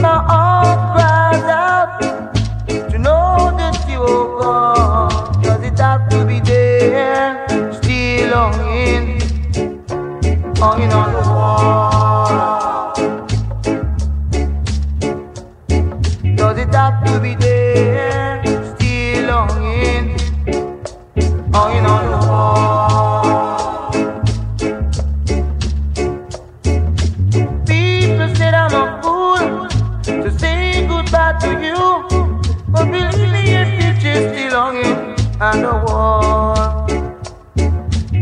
My heart cries out to know that you're gone. Does it have to be there? Still longing, hanging on the wall. Does it have to be there? Longing on the wall.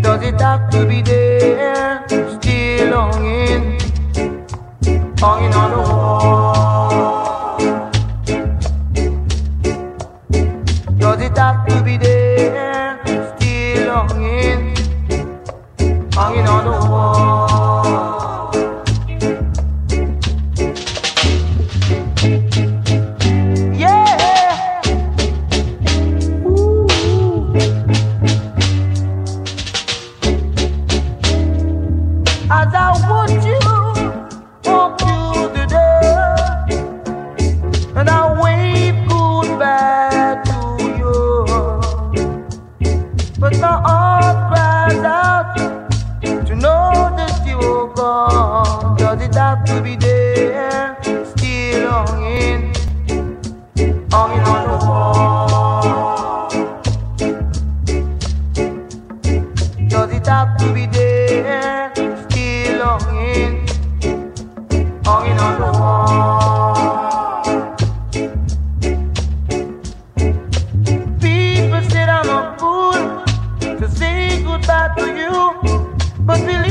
Does it have to be there? Still longing, hanging on the wall. Does it have to be there? Still longing, you're. Does it have to be there? Still longing, hanging on the wall. Does it have to be there? Still longing, hanging on the wall. People said I'm a fool to say goodbye to you, but your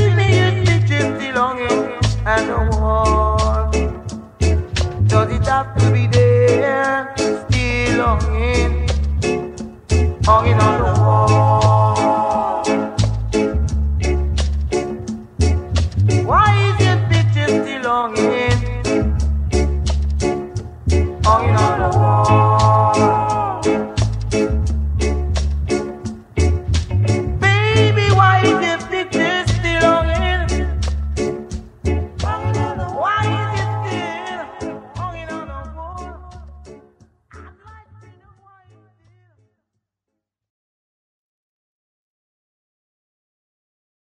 future's still longing and the wall.